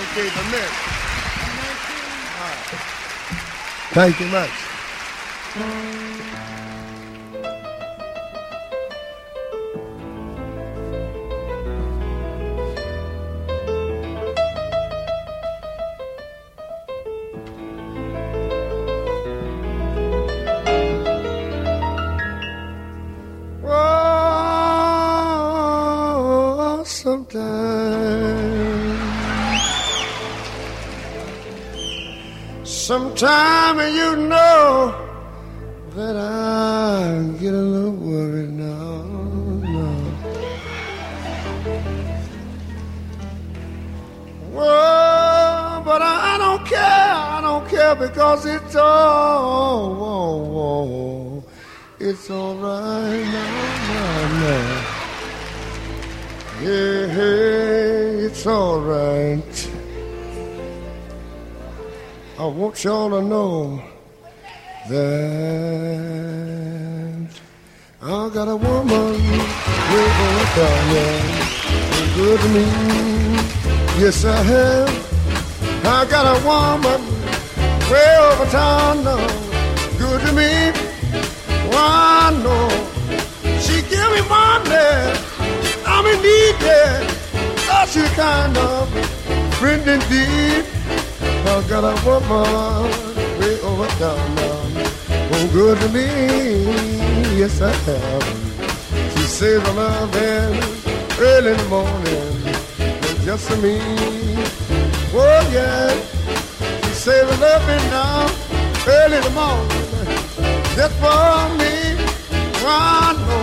Okay, the next. Thank you much. Oh, sometimes, sometime you know that I get a little worried now. No. Well, but I, I don't care. I don't care because it's all, oh, oh, it's all right now, now, now. Yeah, hey, it's all right. Want y'all to know that I got a woman over down there, good to me. Yes, I have. I got a woman way over town now, good to me. Oh, Why no? She give me money. I'm in need, yeah. Oh, she kind of friend indeed. I got a woman way over down now. Oh, good to me. Yes, I have. She says I'm out early in the morning. Just for me. Oh, yeah. She says I love me now early in the morning. Just for me. Why no?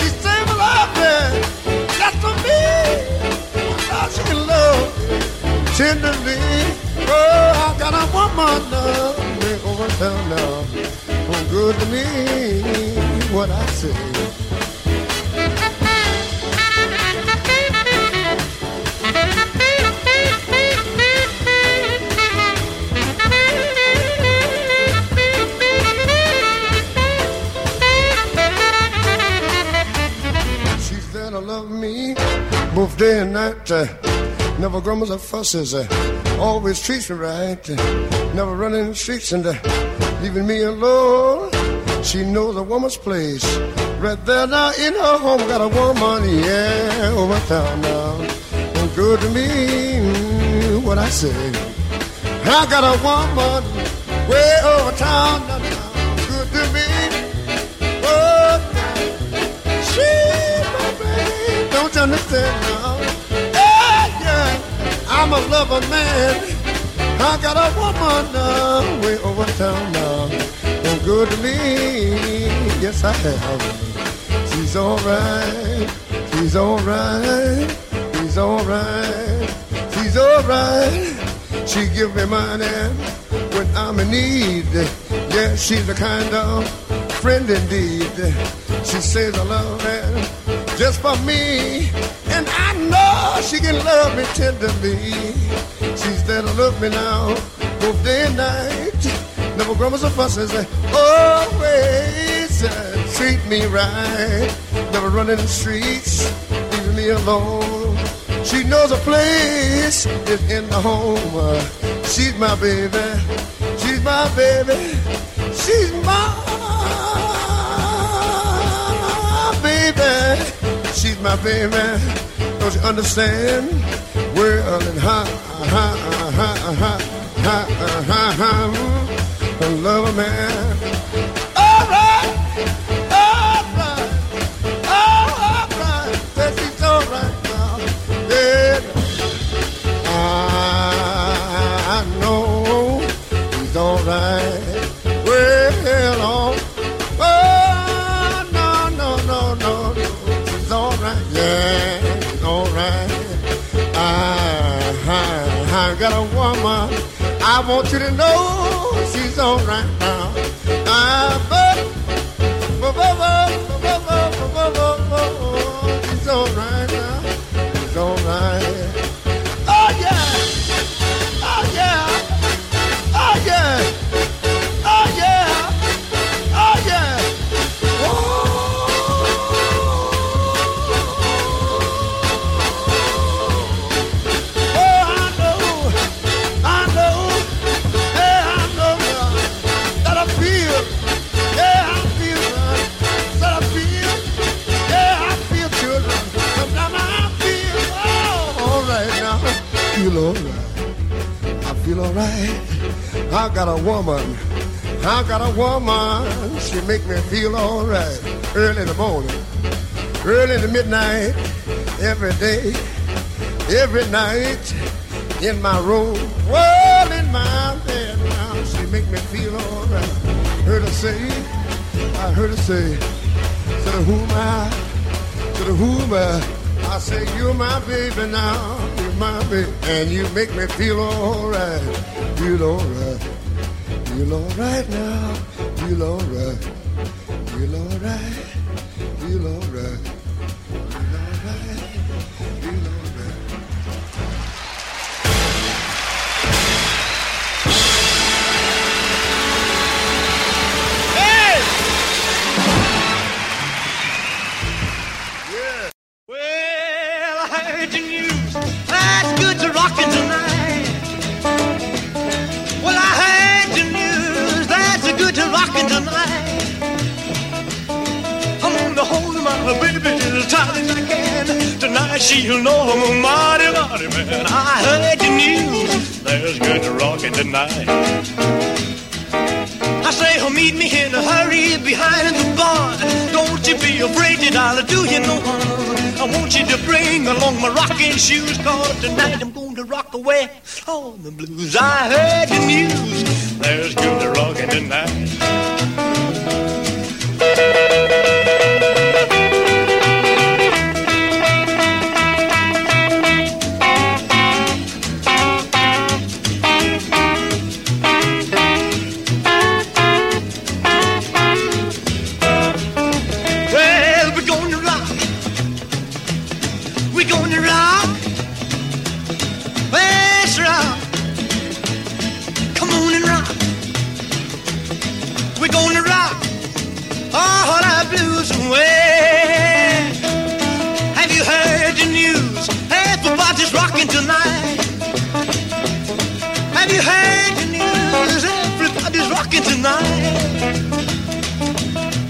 She says I love just for me. Now she can love tenderly. Oh, I got a woman now, way over town now. Oh, good to me, what I say. Love me both day and night. Uh, Never grumbles or fusses. Uh, always treats me right. Uh, never running the streets and uh, leaving me alone. She knows a woman's place. Right there now in her home, got a woman, yeah, over town now. Oh, good to me, what I say. I got a woman way over town now. Good to me. Oh, my don't you understand now? I'm a lover man. I got a woman now, way over town uh, now. Oh, good to me, yes I have. She's alright, she's alright, she's alright, she's alright. She give me money when I'm in need. Yeah, she's the kind of friend indeed. She says I love her just for me. And I know she can love me tenderly. She's there to love me now, both day and night. Never grumbles or fusses, always uh, treat me right. Never running the streets, leaving me alone. She knows a place is in the home. She's my baby, she's my baby, she's my baby, She's my baby. Don't you understand? Well and ha ha ha ha ha ha ha. Love a man. I want you to know she's all right now. I, got a woman. I got a woman. She make me feel alright. Early in the morning, early in the midnight, every day, every night, in my room, well in my bed now. She make me feel alright. Heard her say, I heard her say, to the whom I, to the whom I. I say, you're my baby now, you're my baby, and you make me feel alright, feel alright, feel alright now, feel alright, tonight. I say, oh, meet me in a hurry behind the bar. Don't you be afraid that I'll do you no harm. I want you to bring along my rocking shoes, cause tonight I'm going to rock away on the blues. I heard the news. There's good to rockin' tonight. Rocking tonight. Have you heard the news? Everybody's rocking tonight.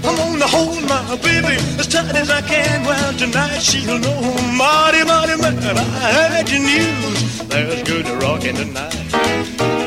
I'm gonna hold my baby as tight as I can. Well, tonight she'll know mighty, mighty man. I heard the news. There's good rockin' tonight.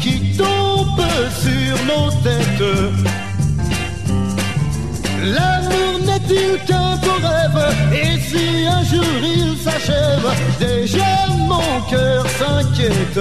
Qui tombent sur nos têtes. L'amour n'est-il qu'un beau rêve Et si un jour il s'achève Déjà mon cœur s'inquiète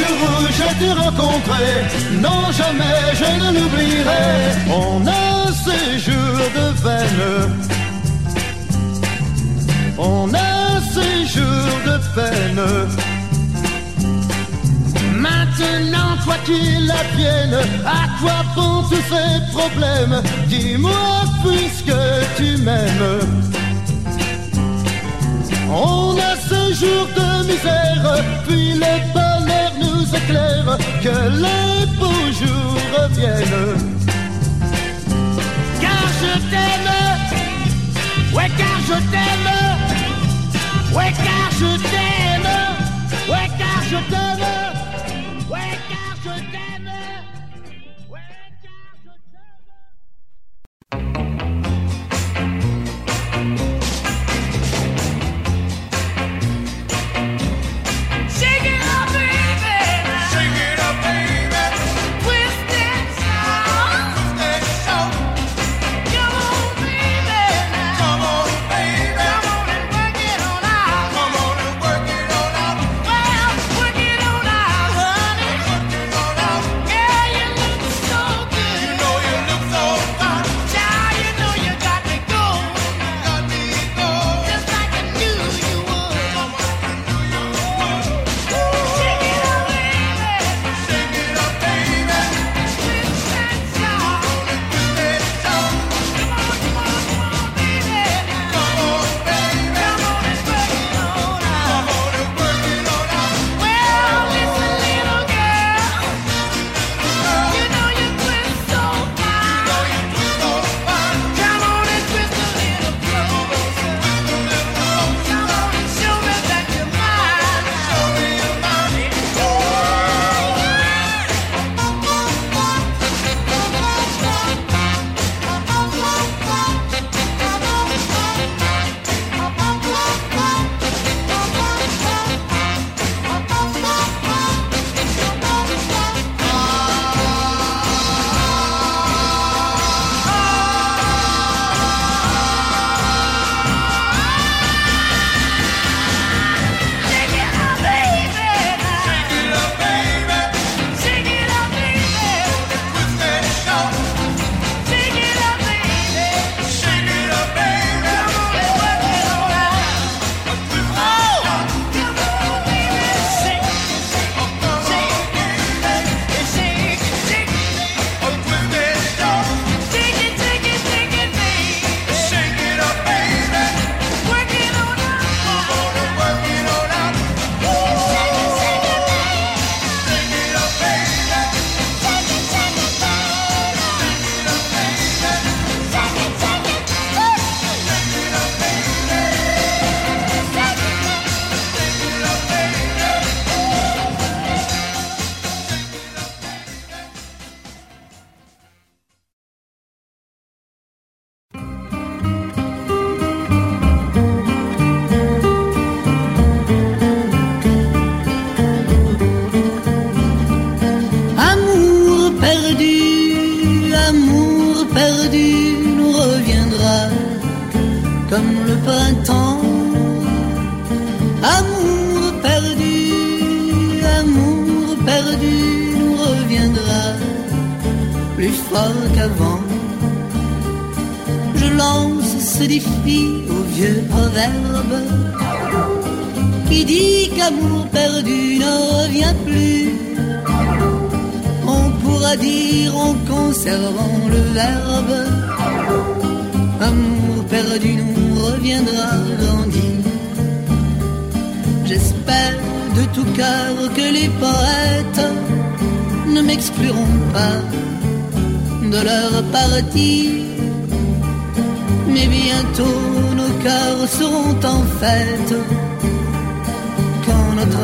heureux, je t'ai rencontrer. Non, jamais je ne l'oublierai. On a ces jours de peine, On a ces jours de peine. Maintenant, toi qui la vienne, à quoi bon tous ces problèmes Dis-moi puisque tu m'aimes. On a ce jour de misère, puis le bonheur nous éclaire, que les beaux jours reviennent. Car je t'aime, ouais car je t'aime, ouais car je t'aime, ouais car je t'aime.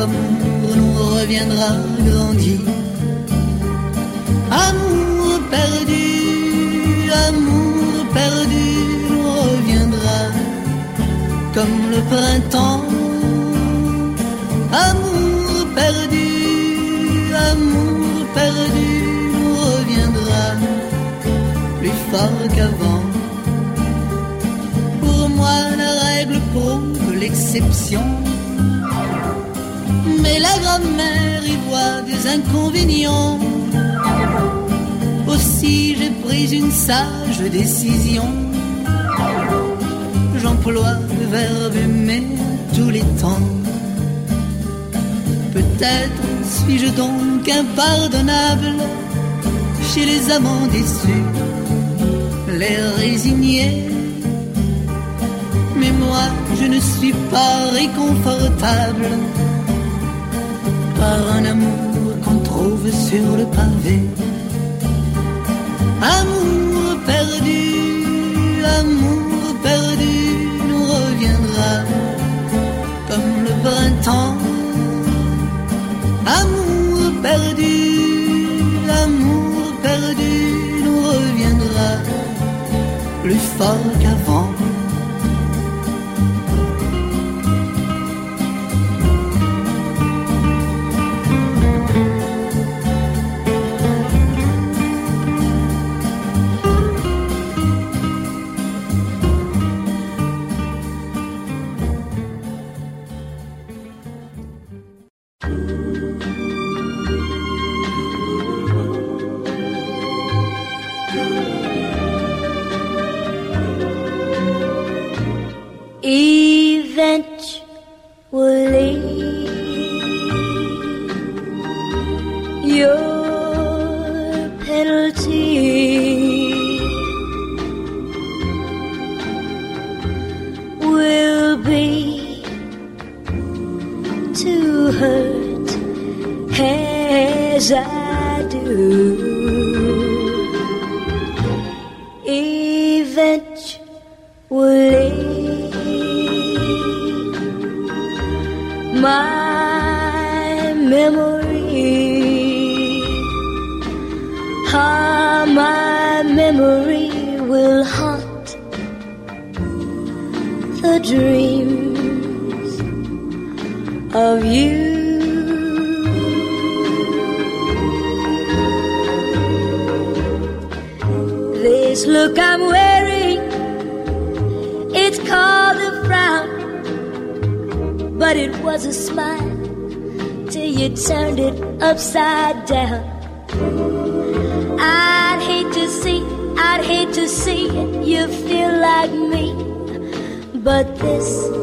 amour nous reviendra grandi. Amour perdu, amour perdu nous reviendra comme le printemps. Amour perdu, amour perdu nous reviendra plus fort qu'avant. Pour moi, la règle prouve l'exception mais la grand-mère y voit des inconvénients. Aussi j'ai pris une sage décision. J'emploie le verbe aimer tous les temps. Peut-être suis-je donc impardonnable chez les amants déçus, les résignés. Mais moi, je ne suis pas réconfortable par un amour qu'on trouve sur le pavé. Amour perdu, amour perdu nous reviendra comme le printemps. Amour perdu, amour perdu nous reviendra plus fort qu'avant. Memory, how my memory will haunt the dreams of you. This look I'm wearing, it's called a frown, but it was a smile you turned it upside down. I'd hate to see, I'd hate to see you feel like me, but this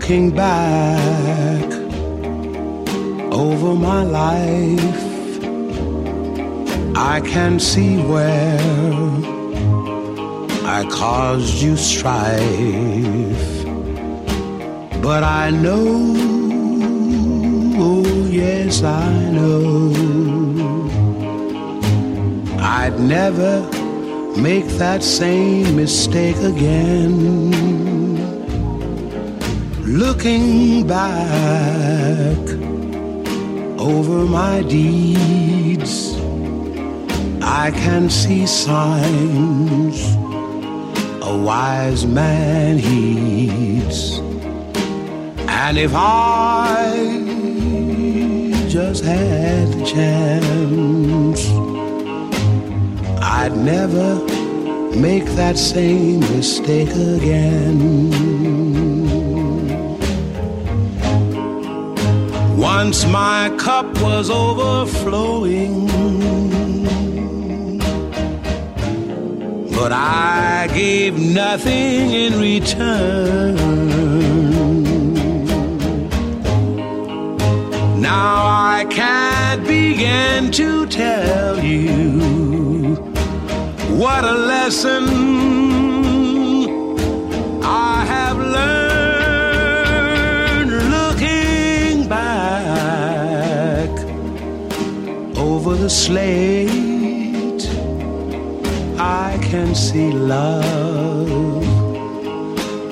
Looking back over my life, I can see where I caused you strife. But I know, oh yes, I know, I'd never make that same mistake again Looking back over my deeds, I can see signs a wise man heeds. And if I just had the chance, I'd never make that same mistake again. Once my cup was overflowing, but I gave nothing in return. Now I can't begin to tell you what a lesson the slate. I can see love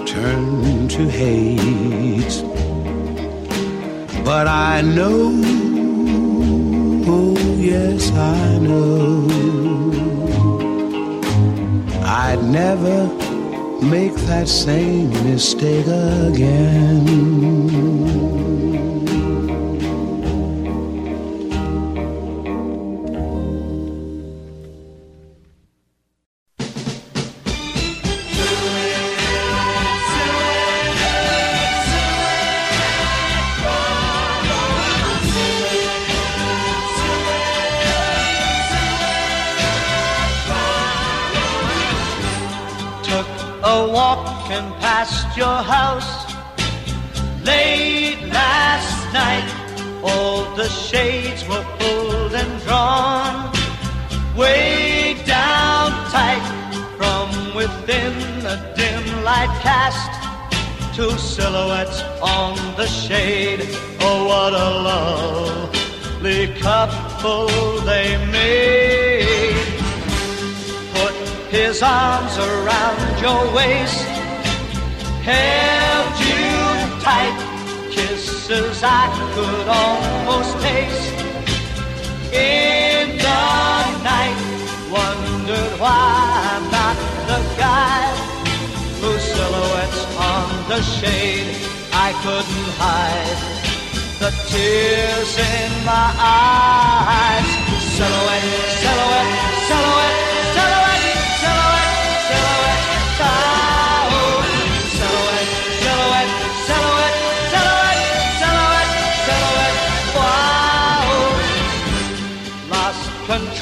turn to hate. But I know, oh yes, I know, I'd never make that same mistake again. Your house late last night. All the shades were pulled and drawn way down tight from within a dim light cast two silhouettes on the shade. Oh, what a lovely couple they made put his arms around your waist, held you tight, kisses I could almost taste. In the night, wondered why I'm not the guy whose silhouettes on the shade I couldn't hide. The tears in my eyes, silhouette, silhouette, silhouette, silhouette, silhouette, silhouette,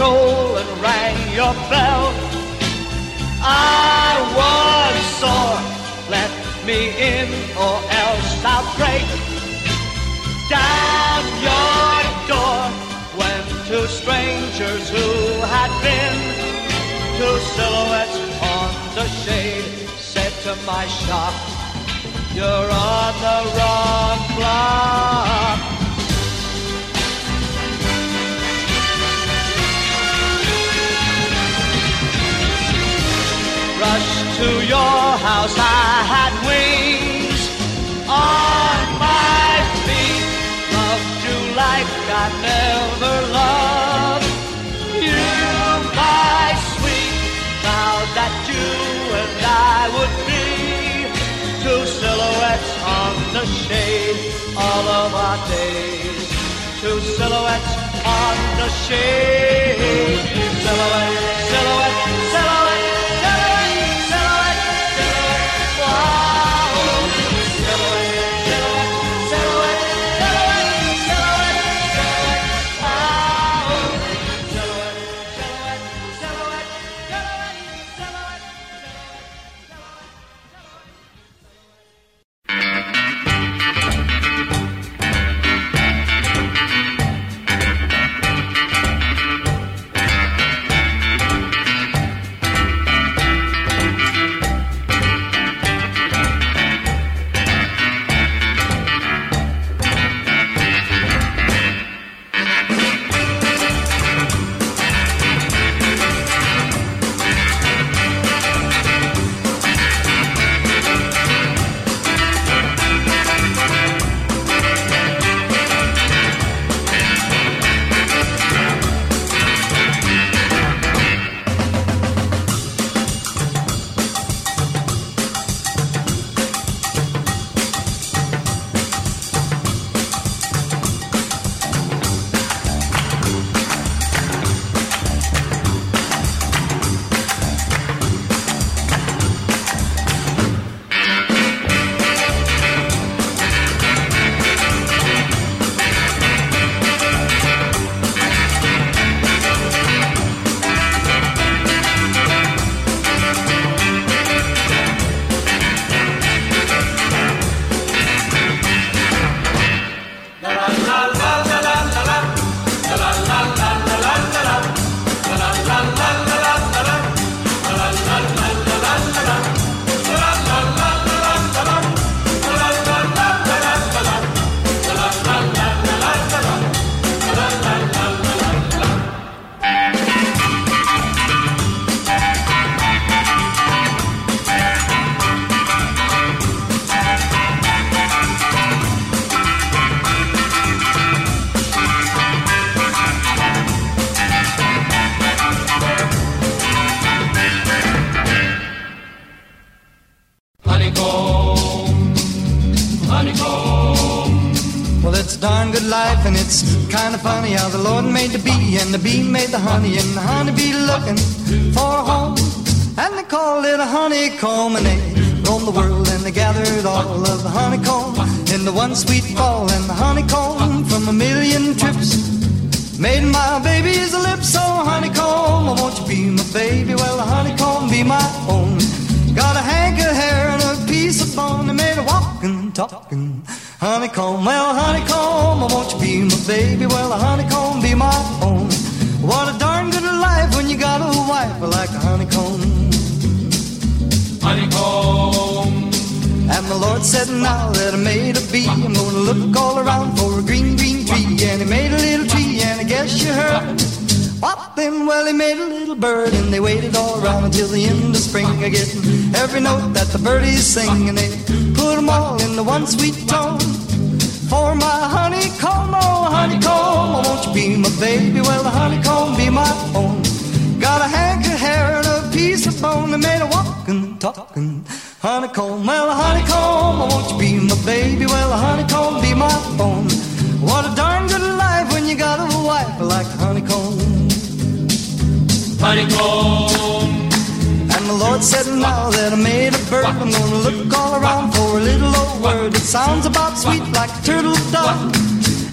and rang your bell. I was sore. Let me in, or else I'll break down your door. When two strangers who had been two silhouettes on the shade said to my shock, "You're on the wrong block." To your house, I had wings on my feet. Loved you like I never loved you, my sweet. Vowed that you and I would be two silhouettes on the shade all of our days. Two silhouettes on the shade. Silhouette, silhouette, silhouette, talking honeycomb. Well, honeycomb, oh, won't you be my baby? Well, the honeycomb be my own. What a darn good life when you got a wife like a honeycomb. Honeycomb. And the Lord said, now that I made a bee, I'm gonna look all around for a green, green tree. And he made a little tree, and I guess you heard. Then? Well, he made a little bird, and they waited all around until the end of spring. again. every note that the birdies sing, and they put 'em all in the one sweet tone. For my honeycomb, oh honeycomb, oh, won't you be my baby? Well, the honeycomb be my own. Got a hank of hair and a piece of bone that made a walking, talking honeycomb. Well, honeycomb, oh, won't you be my baby? Well, a honeycomb be my own. What a darn good life when you got a wife like honeycomb. Honeycomb. And the Lord said, now that I made a bird, I'm gonna look all around for a little old word that sounds about sweet like turtle dove.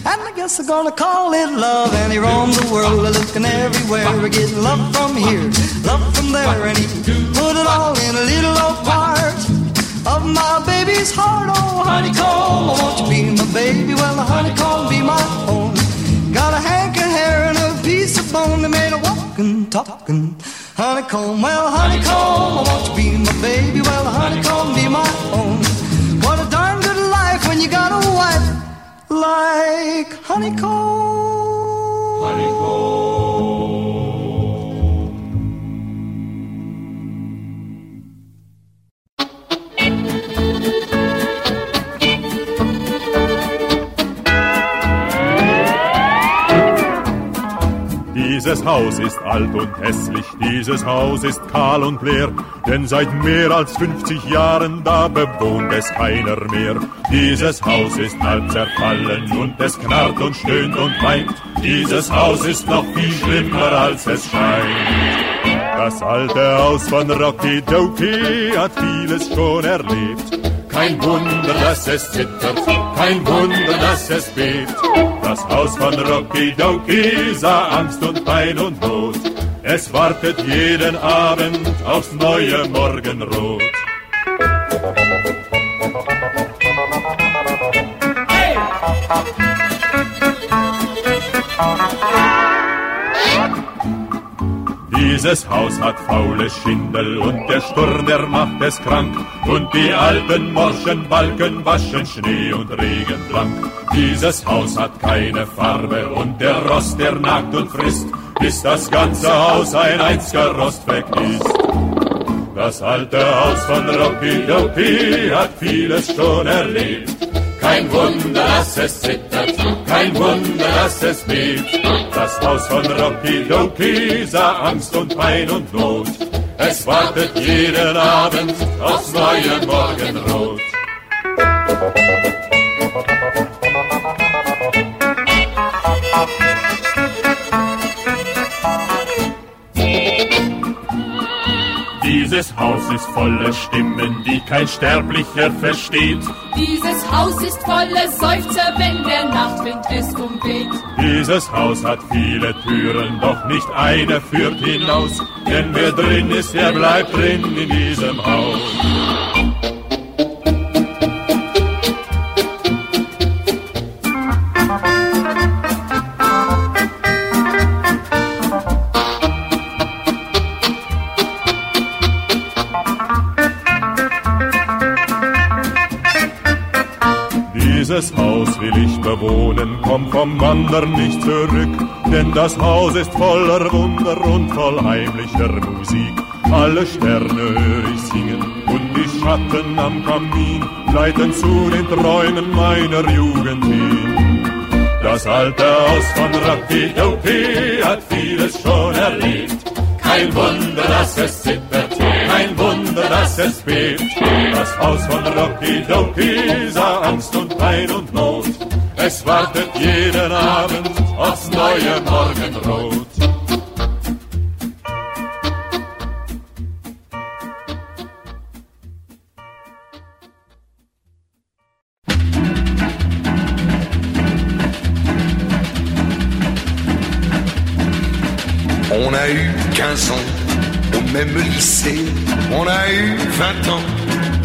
And I guess I'm gonna call it love. And he roamed the world, looking everywhere, getting love from here, love from there, and he put it all in a little old part of my baby's heart. Oh, honeycomb, oh, won't you be my baby? Well, the honeycomb be my own. Got a hank of hair and piece of made a walking, talking honeycomb. Well, honeycomb, oh, won't you be my baby? Well, honeycomb be my own. What a darn good life when you got a wife like honeycomb. Honeycomb. Dieses Haus ist alt und hässlich, dieses Haus ist kahl und leer, denn seit mehr als 50 Jahren da bewohnt es keiner mehr. Dieses Haus ist halb zerfallen und es knarrt und stöhnt und weint. Dieses Haus ist noch viel schlimmer als es scheint. Das alte Haus von Rocky Dokie hat vieles schon erlebt. Kein Wunder, dass es zittert, kein Wunder, dass es bebt. Das Haus von Rocky Dokie sah Angst und Pein und Not. Es wartet jeden Abend aufs neue Morgenrot. Dieses Haus hat faule Schindel und der Sturm, der macht es krank. Und die alten morschen Balken waschen Schnee und Regen blank. Dieses Haus hat keine Farbe und der Rost, der nagt und frisst, bis das ganze Haus ein einziger Rostfleck ist. Das alte Haus von Rocky Dokie hat vieles schon erlebt. Kein Wunder, dass es zittert, kein Wunder, dass es bebt. Das Haus von Rocky Dokie sah Angst und Pein und Not. Es wartet jeden Abend aufs neue Morgenrot. Dieses Haus ist voller Stimmen, die kein Sterblicher versteht. Dieses Haus ist voller Seufzer, wenn der Nachtwind es umweht. Dieses Haus hat viele Türen, doch nicht eine führt hinaus. Denn wer drin ist, der bleibt drin in diesem Haus. Will ich bewohnen, komm vom Wandern nicht zurück, denn das Haus ist voller Wunder und voll heimlicher Musik. Alle Sterne höre ich singen und die Schatten am Kamin leiten zu den Träumen meiner Jugend hin. Das alte Haus von Dokie hat vieles schon erlebt. Kein Wunder, dass es zittert, kein Wunder, dass es bebt. Das Haus von Rocky Dokie sah Angst und Pein und Not. Es wartet jeden Abend aufs neue Morgenrot. On a eu 15 ans au même lycée, on a eu 20 ans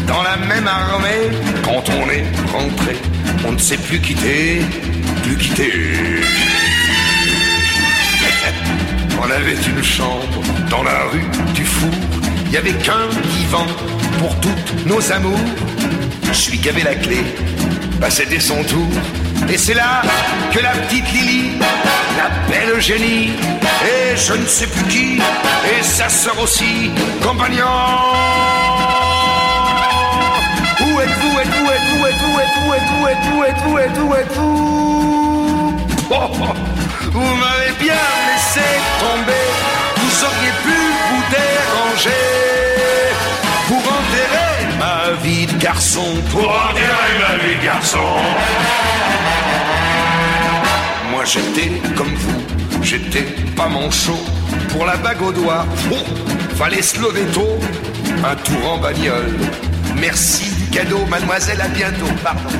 dans la même armée. Quand on est rentré, on ne s'est plus quitté, plus quitté. On avait une chambre dans la rue du Four, il y avait qu'un divan pour toutes nos amours. Celui qui avait la clé, bah c'était son tour. Et c'est là que la petite Lily, la belle Eugénie, et je ne sais plus qui, et sa sœur aussi, compagnon. Êtes-vous, êtes-vous, êtes-vous, êtes-vous, êtes-vous, êtes-vous, êtes-vous, êtes-vous, êtes-vous, Vous m'avez bien laissé tomber, vous auriez pu vous déranger pour enterrer ma vie de garçon, pour enterrer ma vie de garçon. Moi j'étais comme vous, j'étais pas manchot. Pour la bague au doigt, oh, fallait se lever tôt. Un tour en bagnole. Merci mademoiselle, à bientôt, pardon.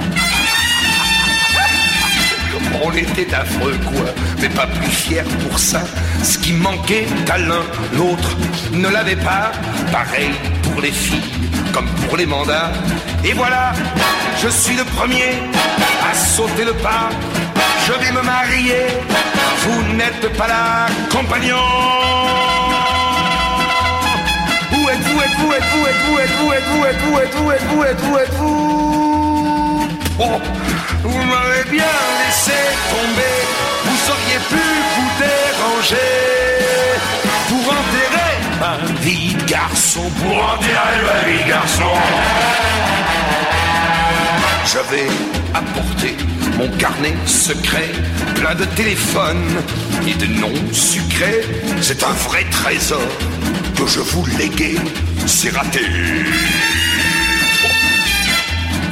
On était affreux, quoi, mais pas plus fiers pour ça. Ce qui manquait à l'un, l'autre ne l'avait pas. Pareil pour les filles, comme pour les mandats. Et voilà, je suis le premier à sauter le pas. Je vais me marier, vous n'êtes pas là, compagnon. Êtes-vous, êtes-vous, êtes-vous, êtes-vous, êtes-vous, êtes-vous, êtes-vous, êtes-vous, êtes-vous, êtes-vous, êtes-vous Oh, vous m'avez bien laissé tomber, vous auriez pu vous déranger pour enterrer ma vie de garçon, pour enterrer ma vie de garçon. J'avais apporté mon carnet secret, plein de téléphones et de noms sucrés. C'est un vrai trésor que je vous léguais, c'est raté.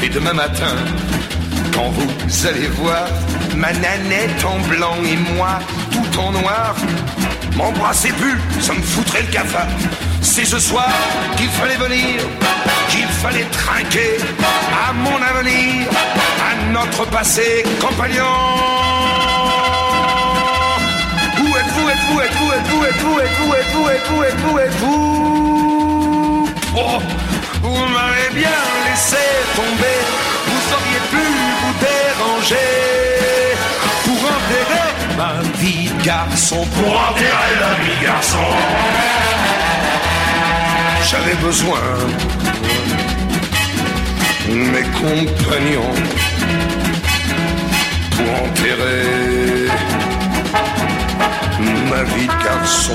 Et demain matin, quand vous allez voir ma nanette en blanc et moi tout en noir, m'embrassez plus, ça me foutrait le cafard. C'est ce soir qu'il fallait venir, qu'il fallait trinquer à mon avenir, à notre passé compagnon. Où êtes-vous, êtes-vous, êtes-vous, êtes-vous, êtes-vous, êtes-vous, êtes-vous, êtes-vous, êtes-vous, Oh, vous m'avez bien laissé tomber, vous auriez pu vous déranger vie garçon, pour enterrer la vie garçon. J'avais besoin de mes compagnons pour enterrer ma vie de garçon.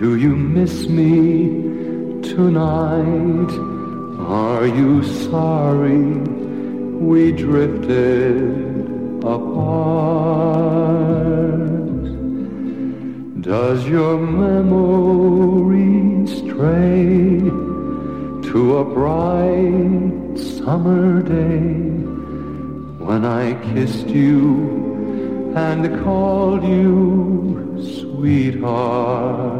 Do you miss me tonight? Are you sorry we drifted apart? Does your memory stray to a bright summer day? when I kissed you and called you sweetheart.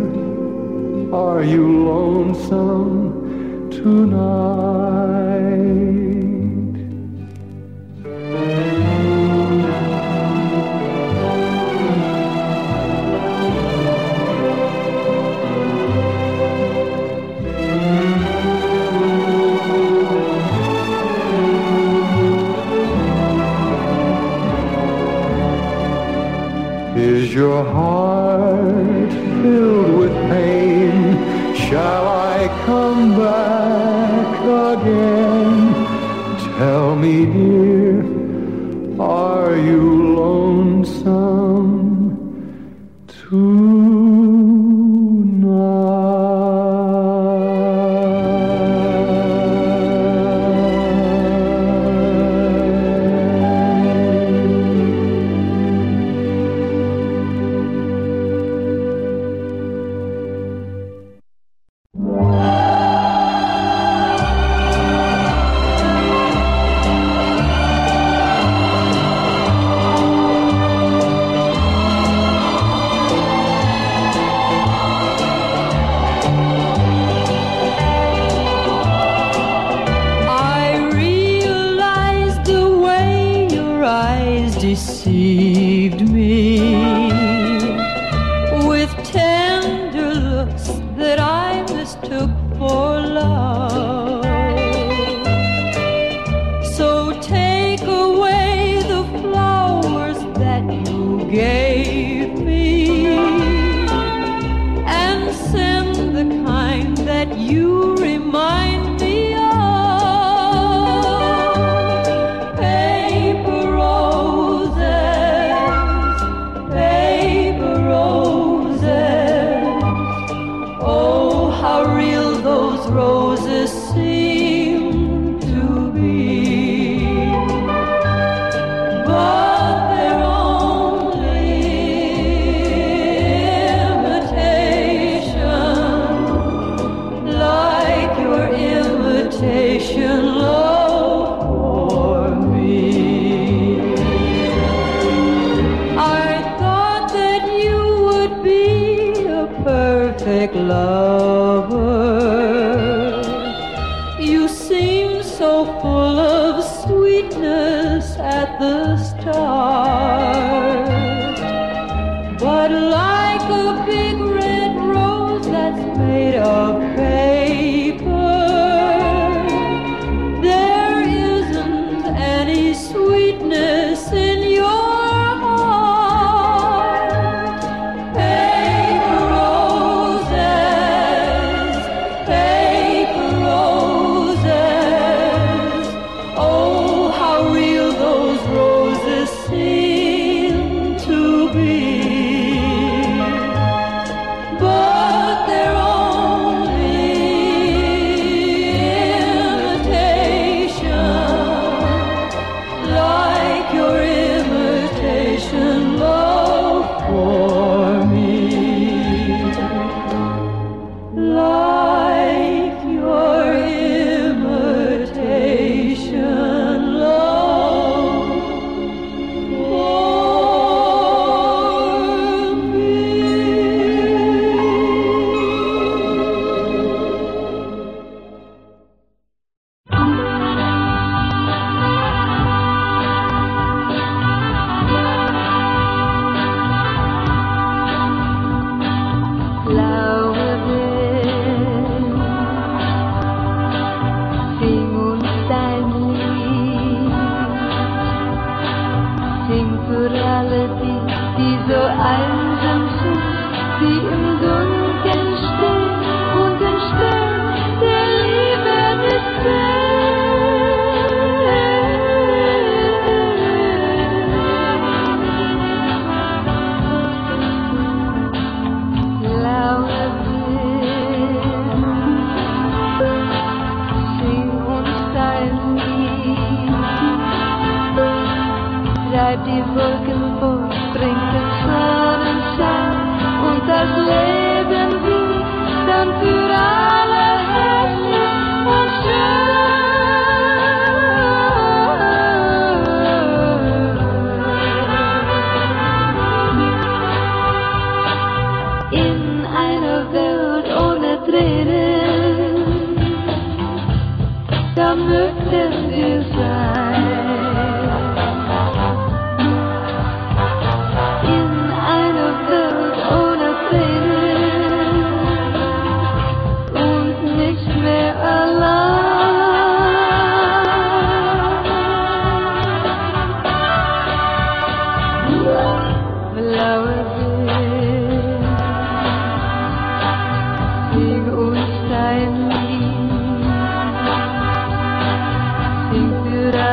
are you lonesome tonight? Is your heart. Tell me, dear, are you lonesome I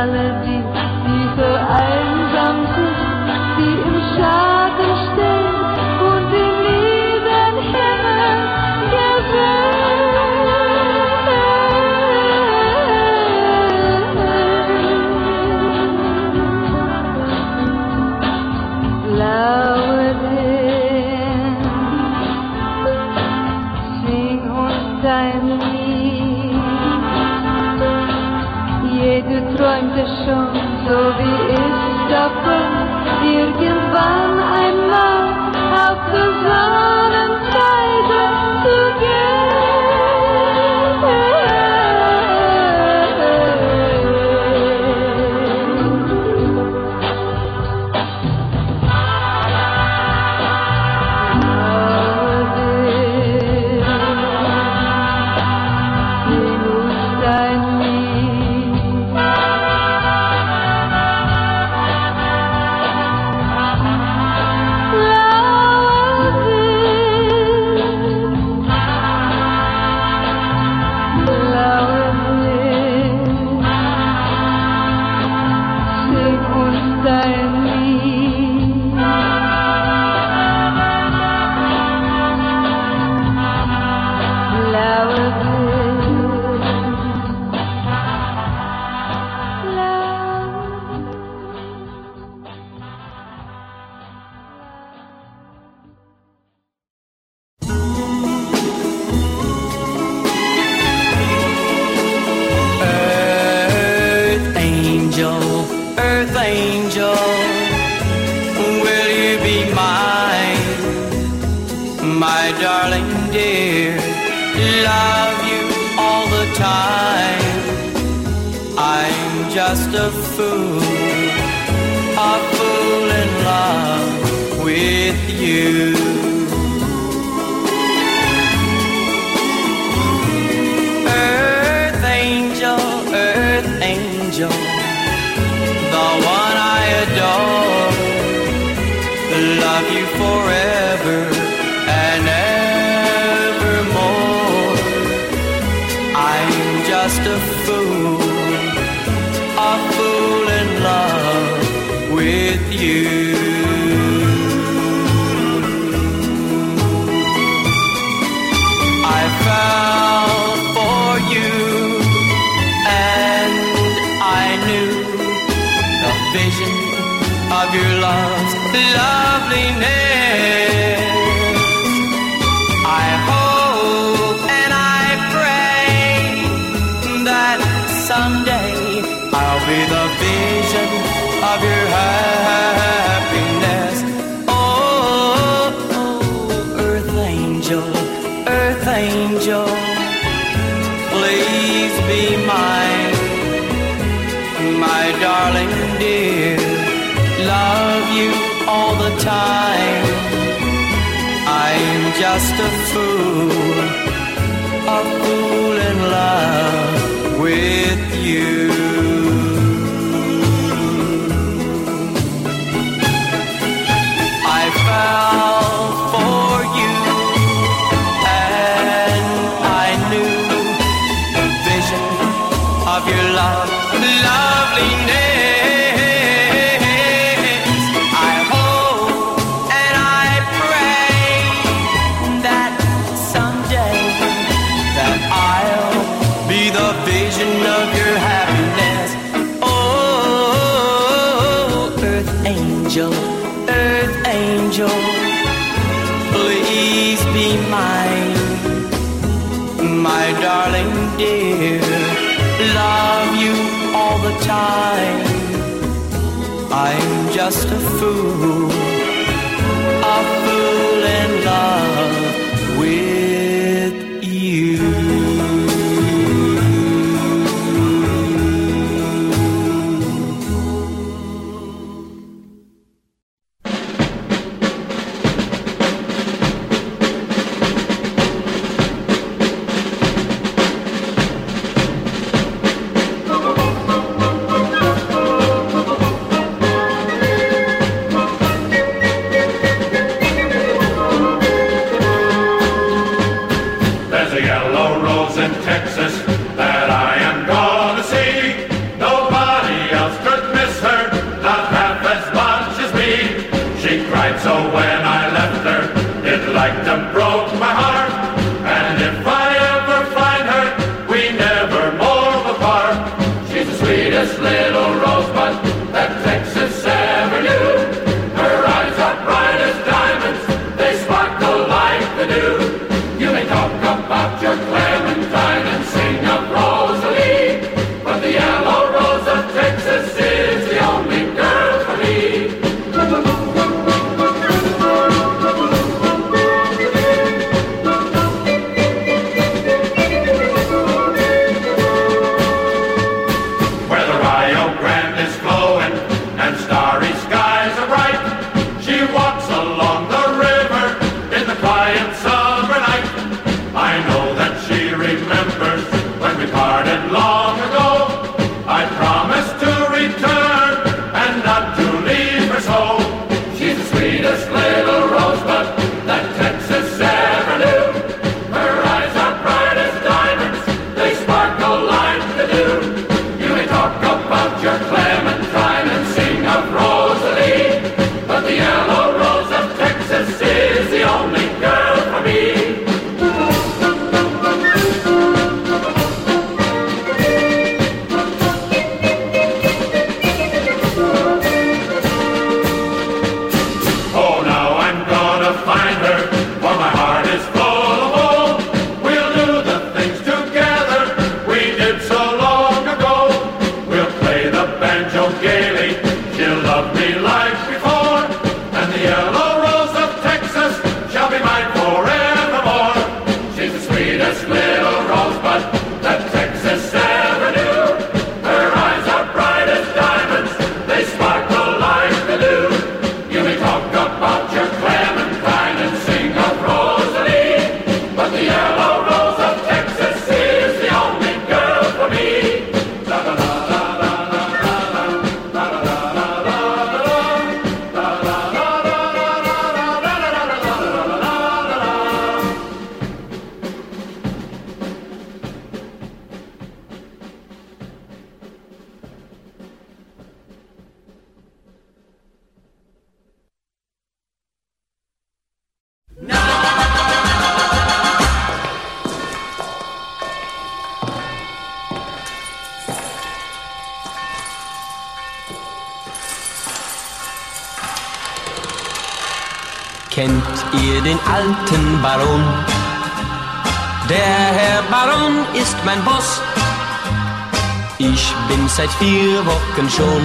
melody. You. Just a fool, alten Baron? Der Herr Baron ist mein Boss. Ich bin seit vier Wochen schon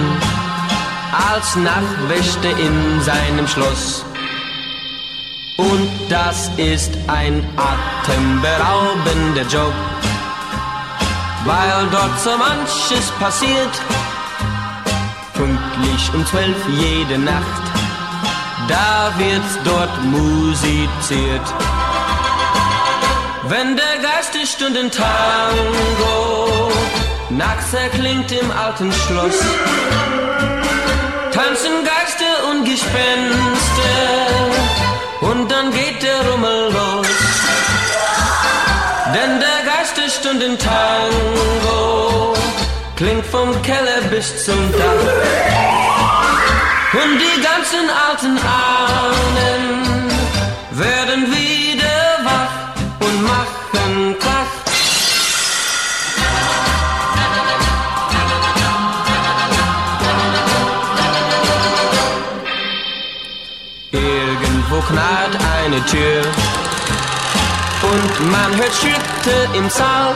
als Nachtwächter in seinem Schloss. Und das ist ein atemberaubender Job, weil dort so manches passiert. Pünktlich um zwölf jede Nacht da wird dort musiziert. Wenn der Geisterstunden-Tango nachts erklingt im alten Schloss, tanzen Geister und Gespenster und dann geht der Rummel los. Denn der Geisterstunden-Tango klingt vom Keller bis zum Dach. Und die ganzen alten Ahnen werden wieder wach und machen Krach. Irgendwo knarrt eine Tür und man hört Schritte im Saal.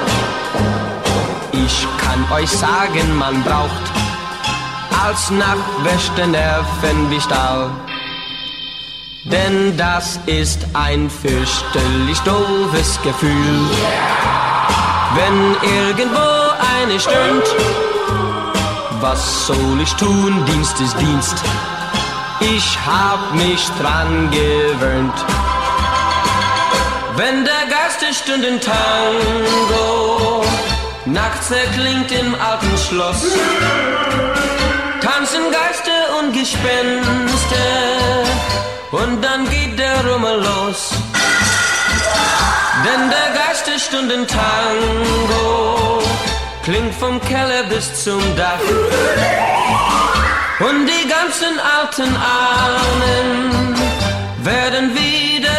Ich kann euch sagen, man braucht als Nachtwächter Nerven wie Stahl. Denn das ist ein fürchterlich doofes Gefühl. Wenn irgendwo eine stöhnt, was soll ich tun? Dienst ist Dienst. Ich hab mich dran gewöhnt. Wenn der Geisterstunden Tango nachts erklingt im alten Schloss, tanzen Geister und Gespenster und dann geht der Rummel los. Denn der Geisterstunden Tango klingt vom Keller bis zum Dach. Und die ganzen alten Ahnen werden wieder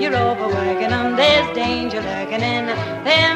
You're overworking them, there's danger lurking in them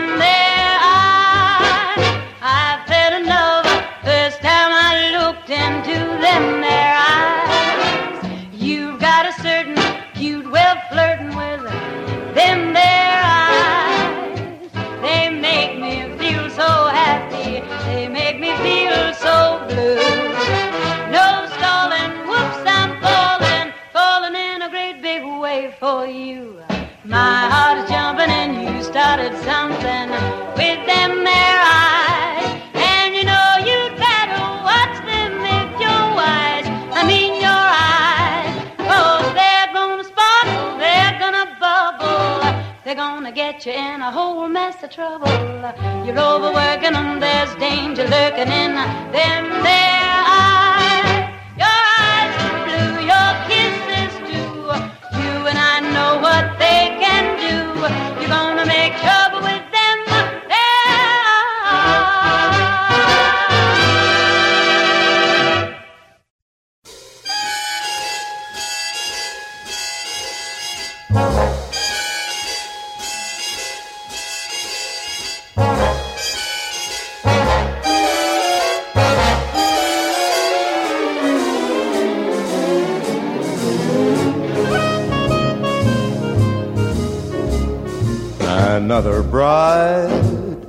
Another bride,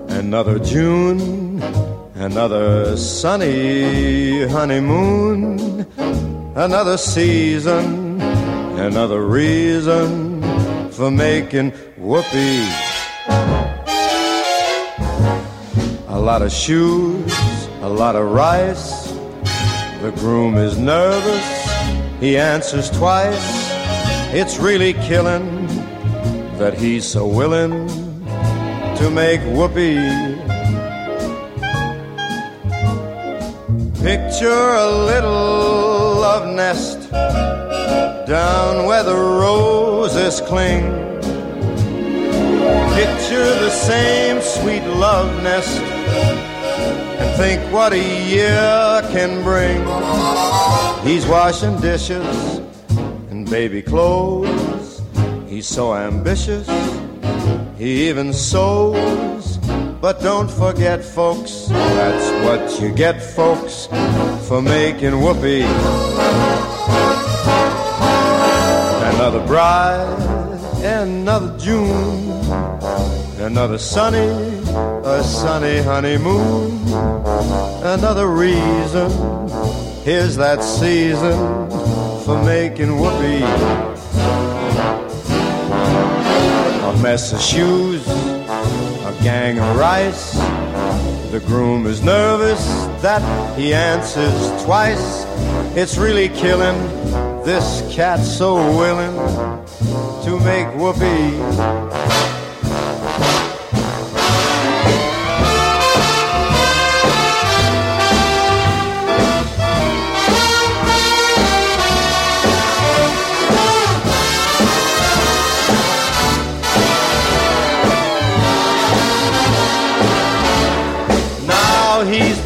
another June, another sunny honeymoon, another season, another reason for making whoopee. A lot of shoes, a lot of rice. The groom is nervous, he answers twice. It's really killing that he's so willing to make whoopee. Picture a little love nest down where the roses cling. Picture the same sweet love nest and think what a year can bring. He's washing dishes and baby clothes. He's so ambitious, he even sews. But don't forget, folks, that's what you get, folks, for making whoopee. Another bride, another June, another sunny, a sunny honeymoon, another reason. Here's that season for making whoopee. Mess of shoes, a gang of rice. The groom is nervous that he answers twice. It's really killing this cat so willing to make whoopee.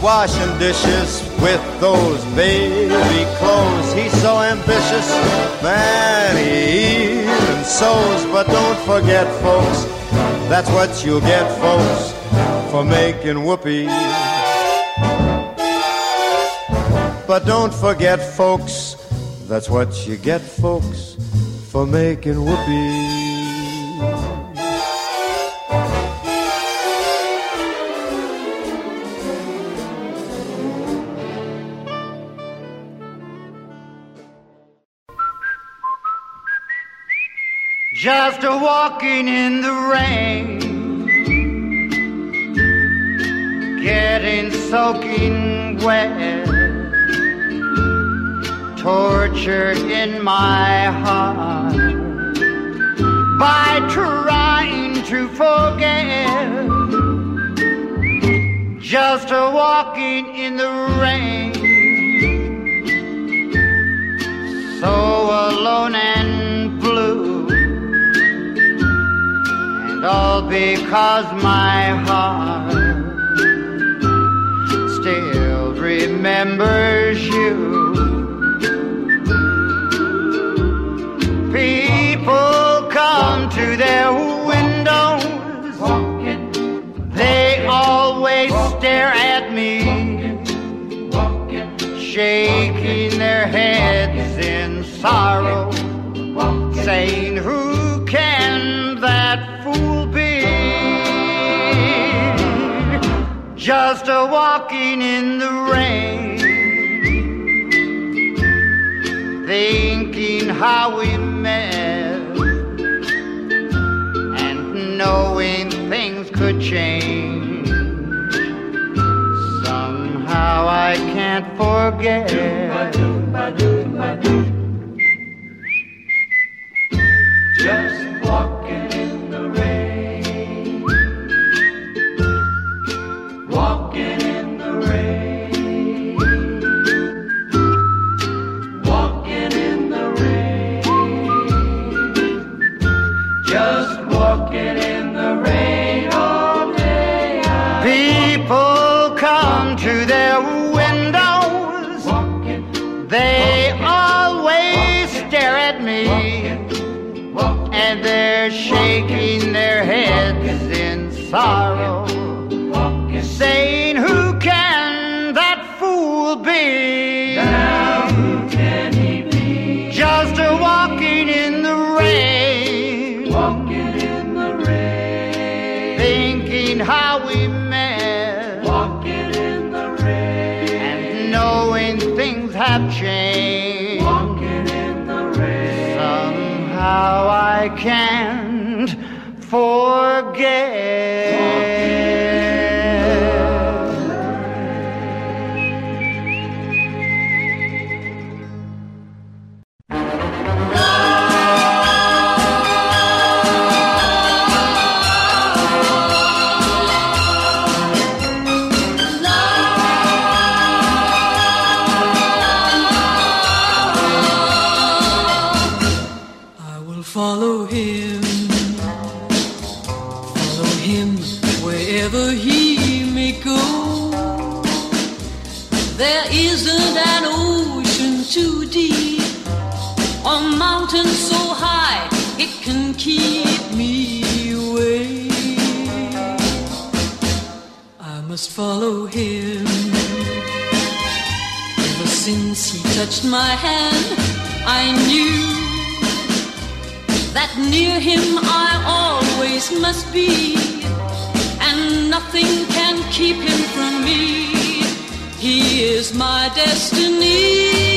Washing dishes with those baby clothes. He's so ambitious, man, he even sews. But don't forget, folks, that's what you'll get, folks, for making whoopee. But don't forget, folks, that's what you get, folks, for making whoopee. Just a walking in the rain, getting soaking wet, tortured in my heart by trying to forget. Just a walking in the rain, so alone and all because my heart still remembers you. People come to their windows, they always stare at me, shaking their heads in sorrow, saying, Who Just a walking in the rain, thinking how we met, and knowing things could change. Somehow I can't forget. Just sorrow, walking, saying, Who can that fool be? Now, who can he be? Just a walking in the rain, walking in the rain, thinking how we met, walking in the rain, and knowing things have changed, walking in the rain. Somehow I can. touched my hand, I knew that near him I always must be, and nothing can keep him from me. He is my destiny.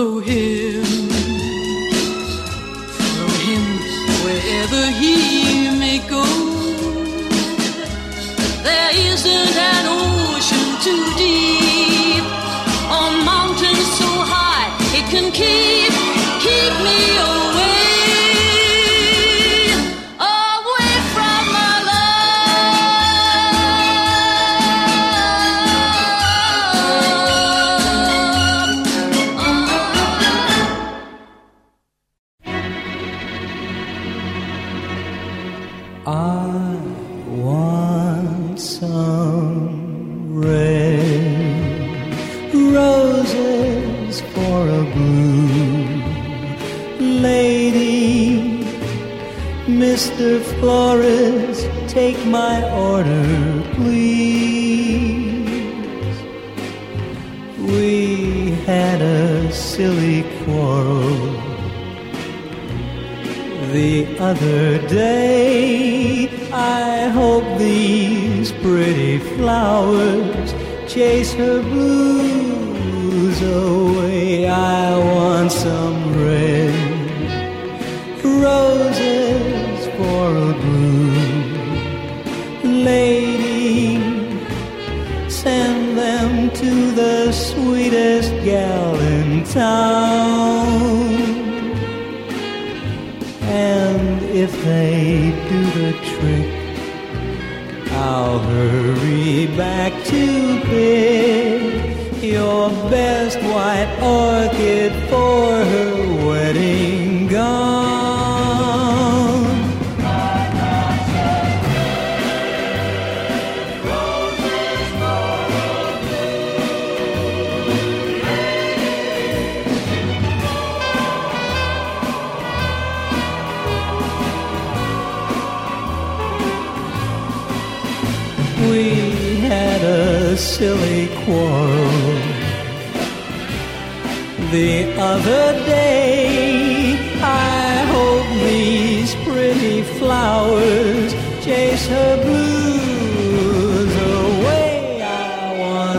blue hills.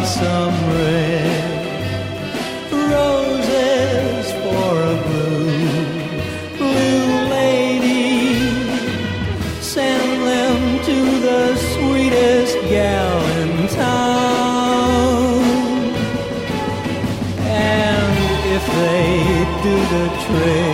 somewhere roses for a blue. Blue lady send them to the sweetest gal in town. And if they do the trick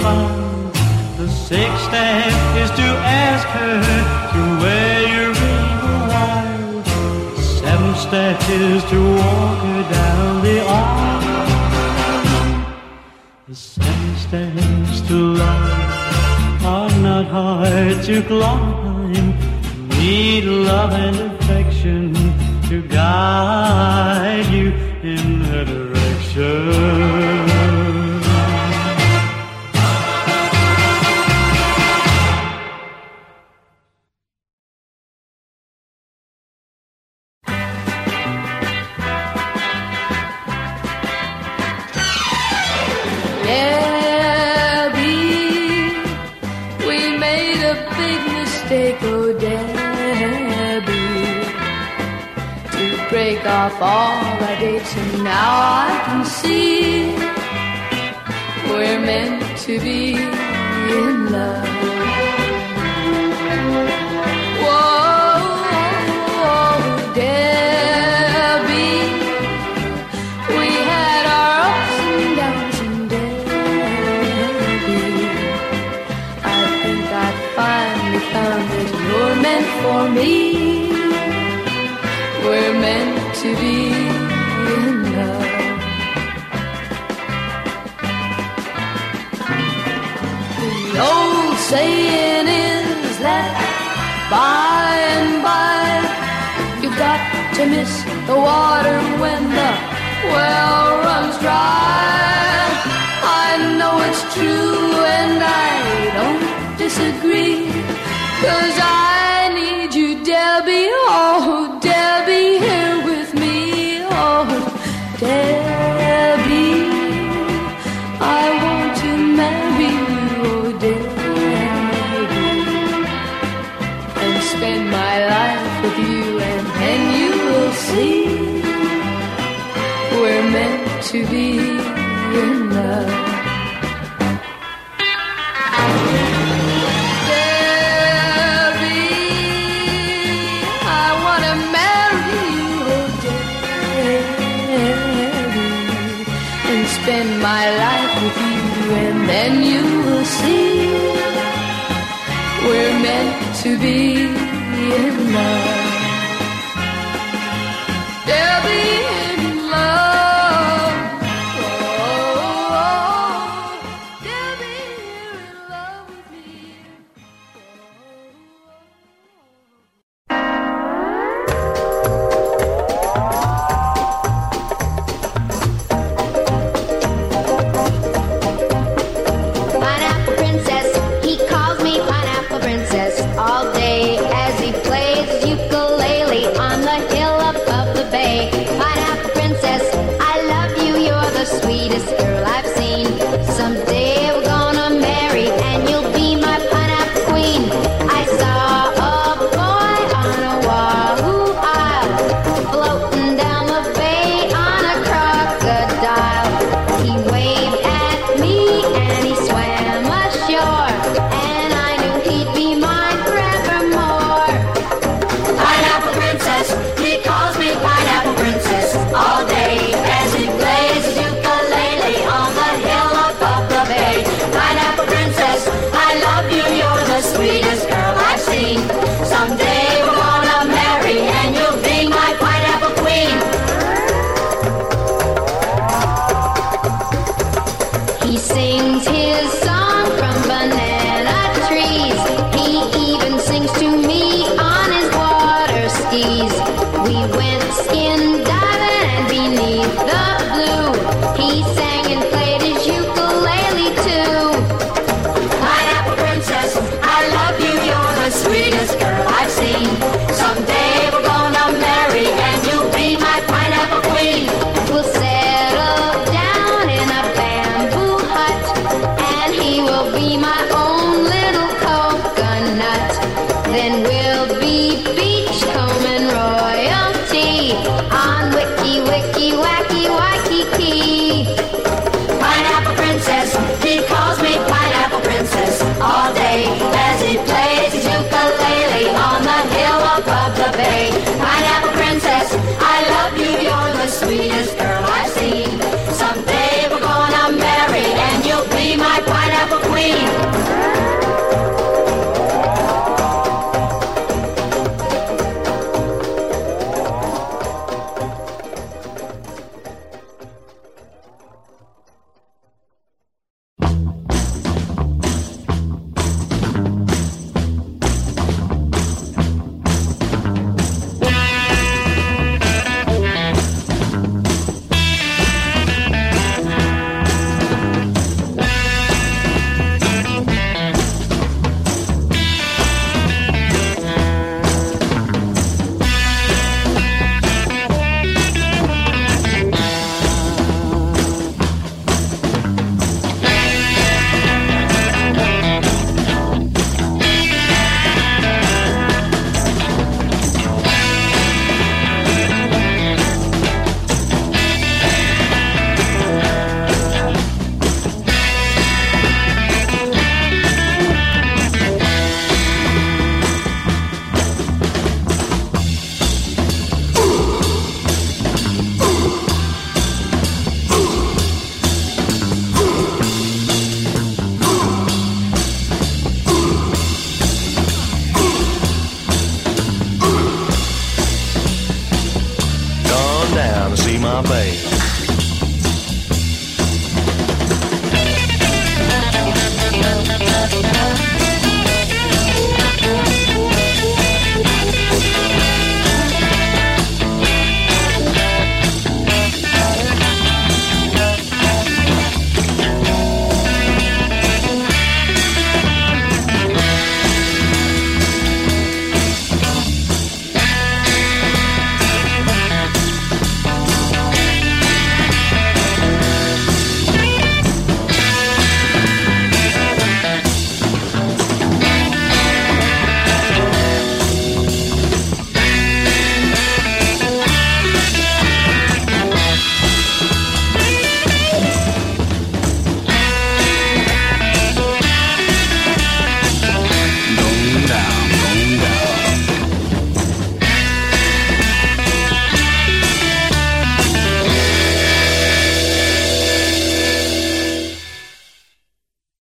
found. The sixth step is to ask her to wear your river wild. The seventh step is to walk her down the aisle. The seven steps to love are not hard to climb. Need love and affection to guide you in the direction. Up all our dates, and now I can see we're meant to be in love. saying is that by and by you got to miss the water when the well runs dry. I know it's true and I don't disagree, cause I need you, Debbie. Oh, see we're meant to be in love.